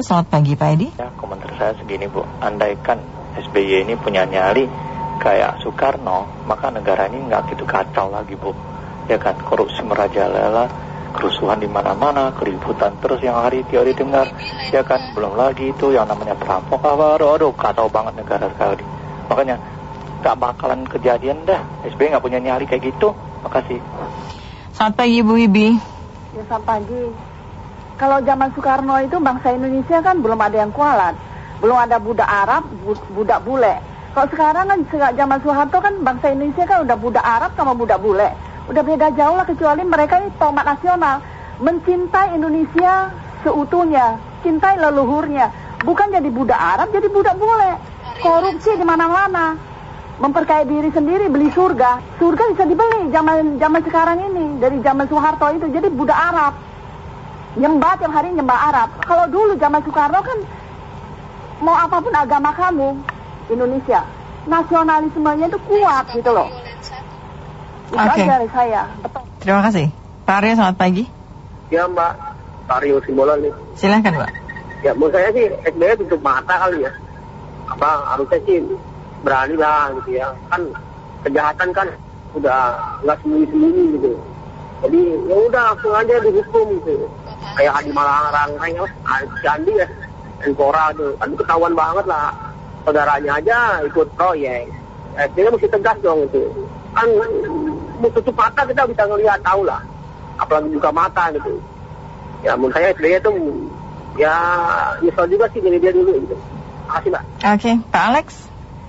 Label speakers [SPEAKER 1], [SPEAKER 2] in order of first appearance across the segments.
[SPEAKER 1] Selamat pagi Pak Edi.
[SPEAKER 2] Ya, komentar saya segini Bu, andaikan SBY ini punya nyali kayak Soekarno, maka negara ini nggak gitu kacau lagi Bu. Ya kan, korupsi merajalela, kerusuhan di mana-mana, keributan terus yang hari teori dengar, ya kan, belum lagi itu yang namanya perampok, aduh, aduh, kacau banget negara sekali. Makanya nggak bakalan kejadian dah, SBY nggak punya nyali kayak gitu. Makasih.
[SPEAKER 1] Selamat pagi Bu Ibi.
[SPEAKER 3] Ya selamat pagi. Kalau zaman Soekarno itu bangsa Indonesia kan belum ada yang kualat. Belum ada budak Arab, bu- budak bule. Kalau sekarang kan zaman Soeharto kan bangsa Indonesia kan udah budak Arab sama budak bule. Udah beda jauh lah kecuali mereka ini tomat nasional. Mencintai Indonesia seutuhnya. Cintai leluhurnya. Bukan jadi budak Arab, jadi budak bule. Korupsi di mana-mana. Memperkaya diri sendiri beli surga. Surga bisa dibeli zaman zaman sekarang ini dari zaman Soeharto itu. Jadi budak Arab nyembah tiap hari nyembah Arab. Kalau dulu zaman Soekarno kan mau apa pun agama kamu Indonesia, nasionalismenya itu kuat gitu loh.
[SPEAKER 1] Oke.
[SPEAKER 3] dari saya. Betul.
[SPEAKER 1] Terima kasih. Pak Aryo selamat pagi.
[SPEAKER 4] Ya Mbak, Mario Simbolan nih.
[SPEAKER 1] Silahkan Pak.
[SPEAKER 4] Ya menurut saya sih SBY tutup mata kali ya. Apa harusnya sih berani lah gitu ya. Kan kejahatan kan udah nggak sembunyi-sembunyi gitu. Jadi ya udah langsung aja dihukum gitu. Kayak Hadi Malarang, Candi ya, Enkora tuh. Kan ketahuan banget lah. Saudaranya aja ikut proyek. SBY mesti tegas dong itu. Kan tutup mata kita bisa ngelihat tahu lah. Apalagi buka mata gitu. Ya menurut saya SBY itu ya nyesel juga sih jadi dia dulu gitu. Makasih Mbak.
[SPEAKER 1] Oke, Pak Alex.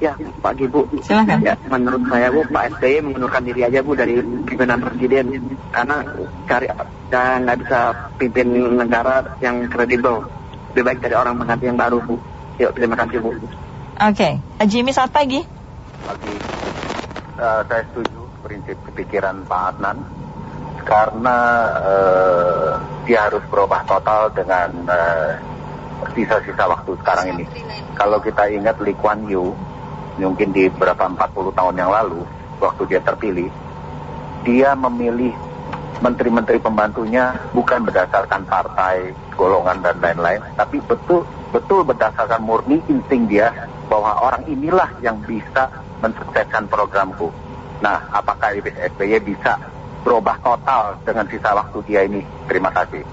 [SPEAKER 4] Ya, pagi Bu.
[SPEAKER 1] Silakan.
[SPEAKER 4] Ya, menurut saya Bu, Pak SBY mengundurkan diri aja Bu dari pimpinan presiden karena cari dan nggak bisa pimpin negara yang kredibel. Lebih baik dari orang pengganti yang baru Bu. Yuk, terima kasih Bu.
[SPEAKER 1] Oke, Jimmy selamat pagi.
[SPEAKER 5] pagi. Eh, saya setuju prinsip kepikiran Pak Adnan karena eh, dia harus berubah total dengan eh, sisa-sisa waktu sekarang ini. Kalau kita ingat Lee Kuan Yew, mungkin di berapa 40 tahun yang lalu, waktu dia terpilih, dia memilih menteri-menteri pembantunya bukan berdasarkan partai, golongan dan lain-lain, tapi betul betul berdasarkan murni insting dia bahwa orang inilah yang bisa mensukseskan programku. Nah, apakah SBY bisa berubah total dengan sisa waktu dia ini? Terima kasih.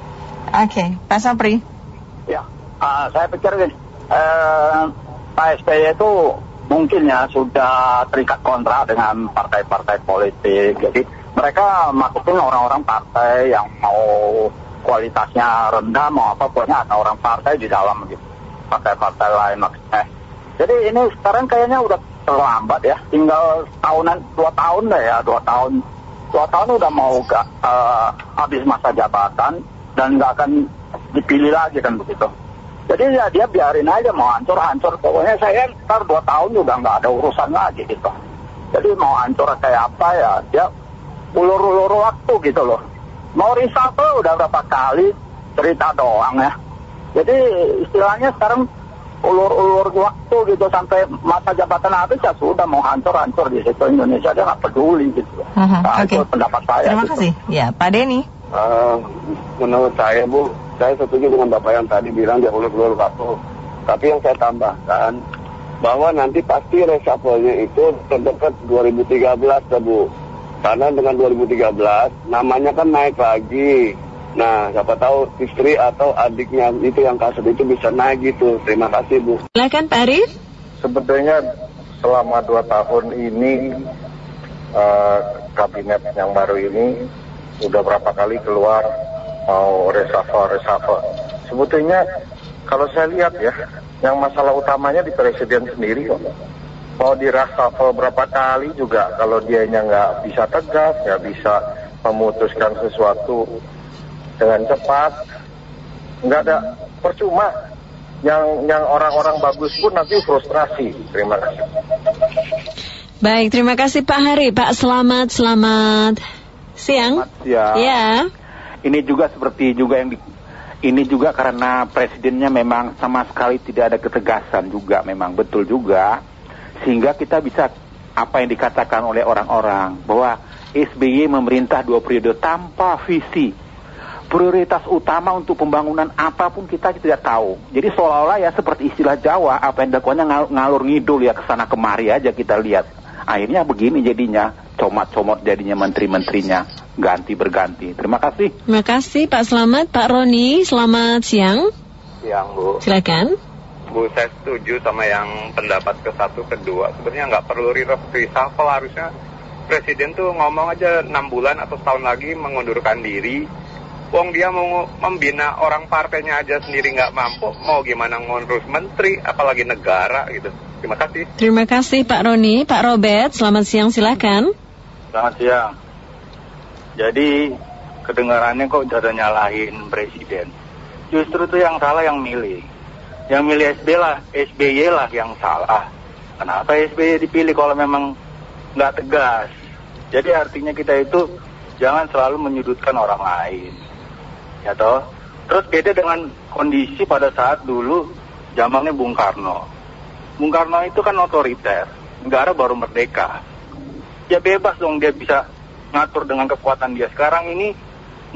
[SPEAKER 1] Oke, Pak Sapri.
[SPEAKER 6] Ya, ah, saya pikir eh, Pak SBY itu mungkin ya sudah terikat kontrak dengan partai-partai politik. Jadi mereka masukin orang-orang partai yang mau kualitasnya rendah, mau apa pokoknya ada orang partai di dalam gitu. Partai-partai lain maksudnya. Jadi ini sekarang kayaknya udah terlambat ya, tinggal tahunan, dua tahun deh ya, dua tahun. Dua tahun udah mau gak, eh, habis masa jabatan dan nggak akan dipilih lagi kan begitu. Jadi ya dia biarin aja mau hancur-hancur. Pokoknya saya ntar dua tahun udah nggak ada urusan lagi gitu. Jadi mau hancur kayak apa ya dia ulur-ulur waktu gitu loh. Mau reshuffle udah berapa kali cerita doang ya. Jadi istilahnya sekarang ulur-ulur waktu gitu sampai masa jabatan habis ya sudah mau hancur-hancur di situ Indonesia dia nggak peduli gitu.
[SPEAKER 1] Mhm,
[SPEAKER 6] Nah,
[SPEAKER 1] Oke.
[SPEAKER 6] itu pendapat saya.
[SPEAKER 1] Terima
[SPEAKER 6] gitu.
[SPEAKER 1] kasih. Ya, Pak Denny.
[SPEAKER 7] Eh, menurut saya Bu, saya setuju dengan Bapak yang tadi bilang dia ulur-ulur waktu. Tapi yang saya tambahkan bahwa nanti pasti reshuffle-nya itu terdekat 2013 ya Bu. Karena dengan 2013 namanya kan naik lagi. Nah, siapa tahu istri atau adiknya itu yang kasus itu bisa naik gitu. Terima kasih Bu.
[SPEAKER 1] Silakan Pak Arif.
[SPEAKER 5] Sebetulnya selama dua tahun ini eh, kabinet yang baru ini udah berapa kali keluar mau reshuffle reshuffle. Sebetulnya kalau saya lihat ya, yang masalah utamanya di presiden sendiri kok. Mau di reshuffle berapa kali juga kalau dianya nggak bisa tegas, nggak bisa memutuskan sesuatu dengan cepat, nggak ada percuma. Yang yang orang-orang bagus pun nanti frustrasi. Terima kasih.
[SPEAKER 8] Baik, terima kasih Pak Hari. Pak, selamat, selamat siang.
[SPEAKER 9] Ya.
[SPEAKER 8] Ya.
[SPEAKER 9] Ini juga seperti juga yang di, ini juga karena presidennya memang sama sekali tidak ada ketegasan juga memang betul juga sehingga kita bisa apa yang dikatakan oleh orang-orang bahwa SBY memerintah dua periode tanpa visi prioritas utama untuk pembangunan apa pun kita tidak tahu. Jadi seolah-olah ya seperti istilah Jawa, apa yang dilakukannya ngal- ngalur ngidul ya ke sana kemari aja kita lihat. Akhirnya begini jadinya, comot-comot jadinya menteri-menterinya, ganti berganti. Terima kasih.
[SPEAKER 8] Terima kasih Pak Selamat. Pak Roni, selamat siang.
[SPEAKER 10] Siang Bu.
[SPEAKER 8] Silakan.
[SPEAKER 10] Bu saya setuju sama yang pendapat ke satu kedua. Sebenarnya nggak perlu reshuffle harusnya presiden tuh ngomong aja enam bulan atau setahun lagi mengundurkan diri. Wong dia mau membina orang partainya aja sendiri nggak mampu, mau gimana ngurus menteri, apalagi negara gitu. Terima kasih.
[SPEAKER 8] Terima kasih Pak Roni. Pak Robert, selamat siang. Silakan.
[SPEAKER 11] Selamat siang. Jadi kedengarannya kok udah nyalahin presiden. Justru tuh yang salah yang milih. Yang milih SBY lah, SBY lah yang salah. Kenapa SBY dipilih kalau memang nggak tegas? Jadi artinya kita itu jangan selalu menyudutkan orang lain. Ya toh? Terus beda dengan kondisi pada saat dulu zamannya Bung Karno. Bung Karno itu kan otoriter, negara baru merdeka. Ya bebas dong dia bisa ngatur dengan kekuatan dia. Sekarang ini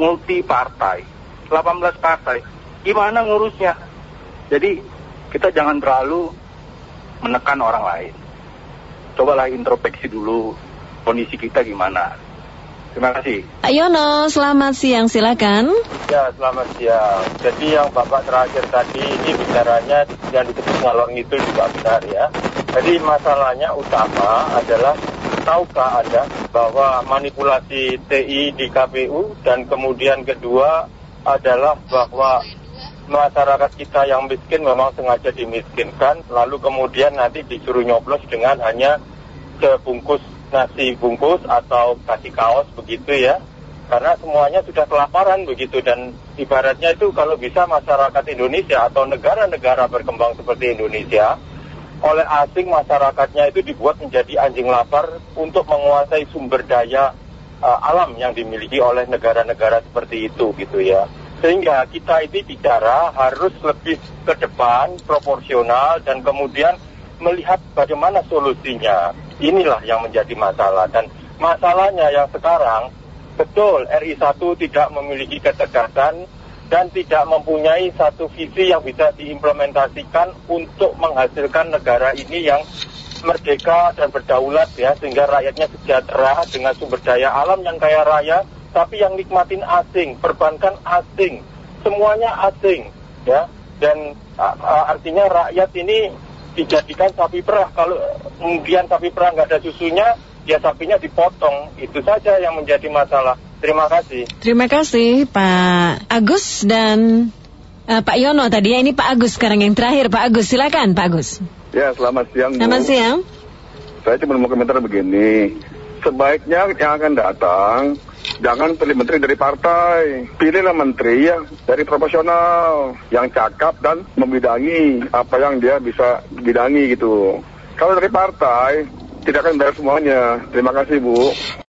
[SPEAKER 11] multi partai, 18 partai. Gimana ngurusnya? Jadi kita jangan terlalu menekan orang lain. Cobalah introspeksi dulu kondisi kita gimana. Terima kasih.
[SPEAKER 8] Pak Yono, selamat siang. Silakan.
[SPEAKER 12] Ya, selamat siang. Jadi yang Bapak terakhir tadi ini bicaranya yang disebut ngalor ngidul juga benar ya. Jadi masalahnya utama adalah tahukah Anda bahwa manipulasi TI di KPU dan kemudian kedua adalah bahwa masyarakat kita yang miskin memang sengaja dimiskinkan lalu kemudian nanti disuruh nyoblos dengan hanya sebungkus nasi bungkus atau kasih kaos begitu ya. Karena semuanya sudah kelaparan begitu. Dan ibaratnya itu kalau bisa masyarakat Indonesia atau negara-negara berkembang seperti Indonesia oleh asing masyarakatnya itu dibuat menjadi anjing lapar untuk menguasai sumber daya uh, alam yang dimiliki oleh negara-negara seperti itu gitu ya. Sehingga kita ini bicara harus lebih ke depan proporsional dan kemudian melihat bagaimana solusinya. Inilah yang menjadi masalah. Dan masalahnya yang sekarang betul RI 1 tidak memiliki ketegasan dan tidak mempunyai satu visi yang bisa diimplementasikan untuk menghasilkan negara ini yang merdeka dan berdaulat ya sehingga rakyatnya sejahtera dengan sumber daya alam yang kaya raya tapi yang nikmatin asing, perbankan asing, semuanya asing ya. Dan artinya rakyat ini dijadikan sapi perah. Kalau kemudian sapi perah nggak ada susunya ya sapinya dipotong. Itu saja yang menjadi masalah terima kasih
[SPEAKER 8] Terima kasih Pak Agus dan eh, Pak Yono tadi ya. Ini Pak Agus sekarang yang terakhir. Pak Agus, silakan Pak Agus.
[SPEAKER 13] Ya, selamat siang. Bu.
[SPEAKER 8] Selamat siang.
[SPEAKER 13] Saya cuma mau komentar begini. Sebaiknya yang akan datang, jangan pilih menteri dari partai. Pilihlah menteri yang dari profesional, yang cakap dan membidangi apa yang dia bisa bidangi gitu. Kalau dari partai, tidak akan beres semuanya. Terima kasih, Bu.